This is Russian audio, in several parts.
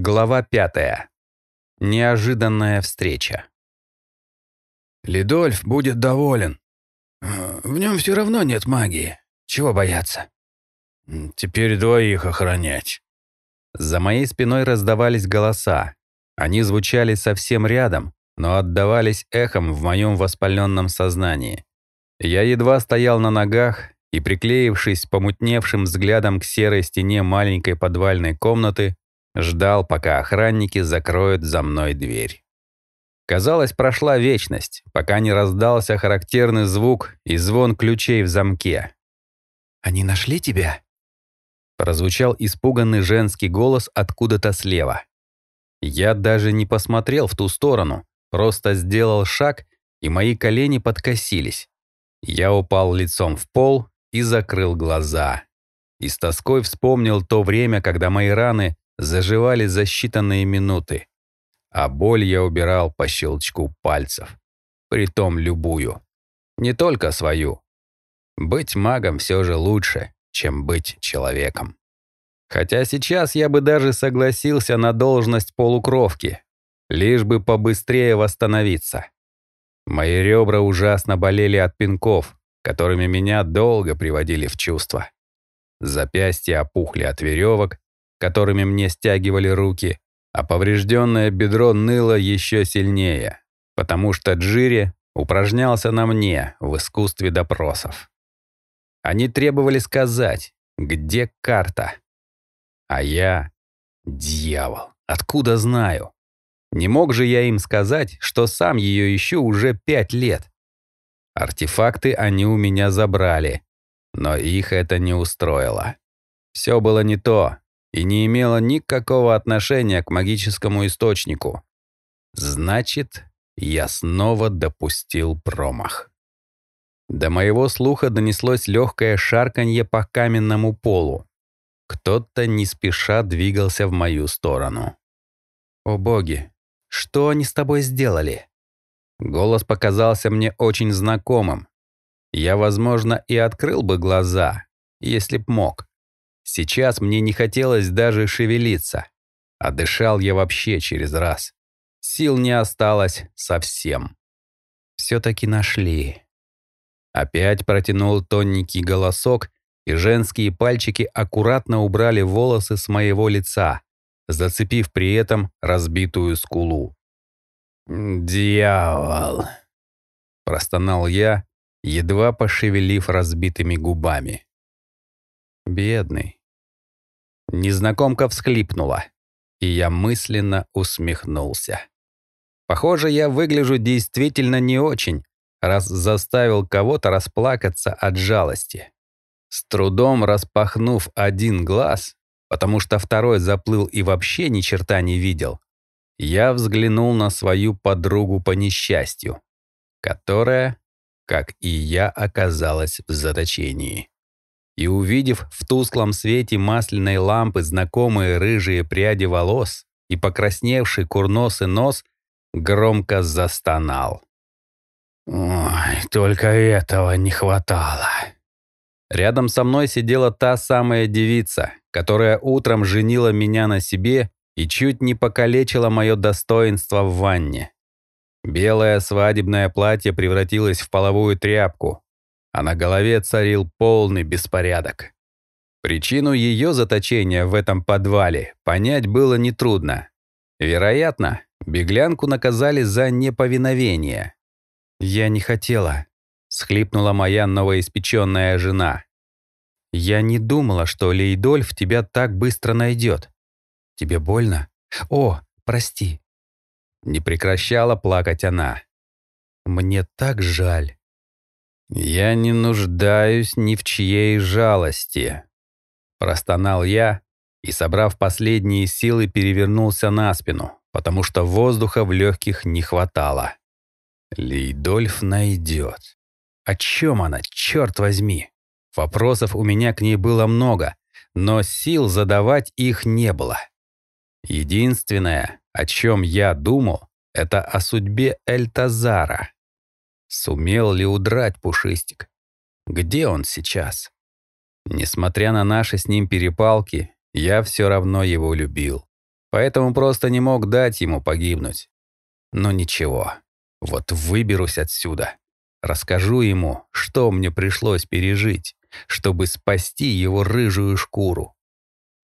Глава пятая. Неожиданная встреча. Лидольф будет доволен. Э, в нем все равно нет магии. Чего бояться? Теперь двоих охранять. За моей спиной раздавались голоса. Они звучали совсем рядом, но отдавались эхом в моем воспаленном сознании. Я едва стоял на ногах и, приклеившись помутневшим взглядом к серой стене маленькой подвальной комнаты, ждал, пока охранники закроют за мной дверь. Казалось, прошла вечность, пока не раздался характерный звук и звон ключей в замке. «Они нашли тебя?» Прозвучал испуганный женский голос откуда-то слева. Я даже не посмотрел в ту сторону, просто сделал шаг, и мои колени подкосились. Я упал лицом в пол и закрыл глаза. И с тоской вспомнил то время, когда мои раны заживали за считанные минуты, а боль я убирал по щелчку пальцев, притом любую, не только свою. Быть магом все же лучше, чем быть человеком. Хотя сейчас я бы даже согласился на должность полукровки, лишь бы побыстрее восстановиться. Мои ребра ужасно болели от пинков, которыми меня долго приводили в чувство. Запястья опухли от веревок, которыми мне стягивали руки, а поврежденное бедро ныло еще сильнее, потому что Джири упражнялся на мне в искусстве допросов. Они требовали сказать, где карта. А я — дьявол, откуда знаю? Не мог же я им сказать, что сам ее ищу уже пять лет. Артефакты они у меня забрали, но их это не устроило. Все было не то, и не имела никакого отношения к магическому источнику. Значит, я снова допустил промах. До моего слуха донеслось легкое шарканье по каменному полу. Кто-то не спеша двигался в мою сторону. «О боги, что они с тобой сделали?» Голос показался мне очень знакомым. Я, возможно, и открыл бы глаза, если б мог. Сейчас мне не хотелось даже шевелиться, а дышал я вообще через раз. Сил не осталось совсем. Все-таки нашли. Опять протянул тоненький голосок, и женские пальчики аккуратно убрали волосы с моего лица, зацепив при этом разбитую скулу. «Дьявол!» — простонал я, едва пошевелив разбитыми губами. «Бедный, Незнакомка всхлипнула, и я мысленно усмехнулся. Похоже, я выгляжу действительно не очень, раз заставил кого-то расплакаться от жалости. С трудом распахнув один глаз, потому что второй заплыл и вообще ни черта не видел, я взглянул на свою подругу по несчастью, которая, как и я, оказалась в заточении и, увидев в тусклом свете масляной лампы знакомые рыжие пряди волос и покрасневший курносый нос, громко застонал. «Ой, только этого не хватало». Рядом со мной сидела та самая девица, которая утром женила меня на себе и чуть не покалечила мое достоинство в ванне. Белое свадебное платье превратилось в половую тряпку, а на голове царил полный беспорядок. Причину ее заточения в этом подвале понять было нетрудно. Вероятно, беглянку наказали за неповиновение. «Я не хотела», — схлипнула моя новоиспеченная жена. «Я не думала, что Лейдольф тебя так быстро найдет. Тебе больно? О, прости». Не прекращала плакать она. «Мне так жаль». «Я не нуждаюсь ни в чьей жалости», — простонал я и, собрав последние силы, перевернулся на спину, потому что воздуха в легких не хватало. Лейдольф найдет. О чем она, черт возьми? Вопросов у меня к ней было много, но сил задавать их не было. Единственное, о чем я думал, это о судьбе Эльтазара. Сумел ли удрать Пушистик? Где он сейчас? Несмотря на наши с ним перепалки, я все равно его любил. поэтому просто не мог дать ему погибнуть. Но ничего, вот выберусь отсюда, расскажу ему, что мне пришлось пережить, чтобы спасти его рыжую шкуру.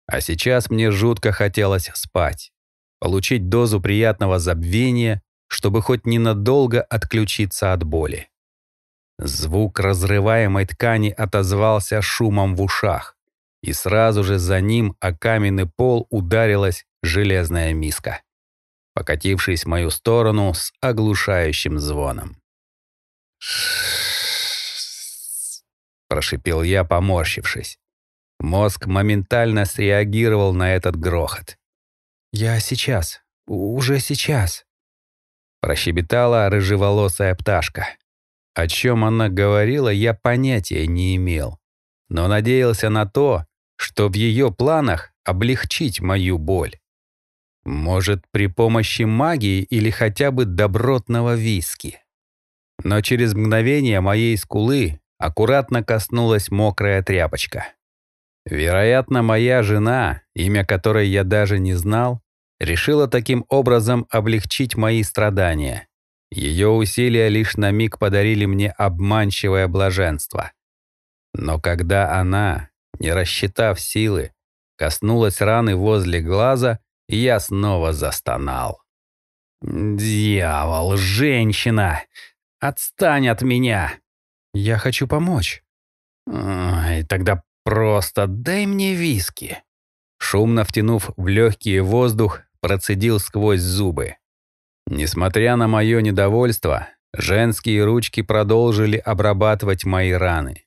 А сейчас мне жутко хотелось спать, получить дозу приятного забвения, чтобы хоть ненадолго отключиться от боли. Звук разрываемой ткани отозвался шумом в ушах, и сразу же за ним о каменный пол ударилась железная миска, покатившись в мою сторону с оглушающим звоном. прошипел я, поморщившись. Мозг моментально среагировал на этот грохот. «Я сейчас, уже сейчас», — прощебетала рыжеволосая пташка. О чем она говорила, я понятия не имел, но надеялся на то, что в ее планах облегчить мою боль. Может, при помощи магии или хотя бы добротного виски. Но через мгновение моей скулы аккуратно коснулась мокрая тряпочка. Вероятно, моя жена, имя которой я даже не знал, решила таким образом облегчить мои страдания. Ее усилия лишь на миг подарили мне обманчивое блаженство. Но когда она, не рассчитав силы, коснулась раны возле глаза, я снова застонал. «Дьявол, женщина! Отстань от меня! Я хочу помочь!» Ой, «Тогда просто дай мне виски!» Шумно втянув в легкий воздух, процедил сквозь зубы. Несмотря на мое недовольство, женские ручки продолжили обрабатывать мои раны.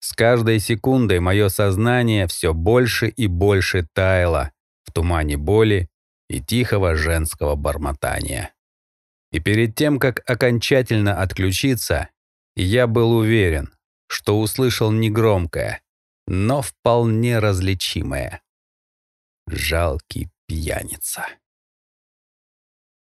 С каждой секундой мое сознание все больше и больше таяло в тумане боли и тихого женского бормотания. И перед тем, как окончательно отключиться, я был уверен, что услышал негромкое, но вполне различимое. Жалкий пьяница.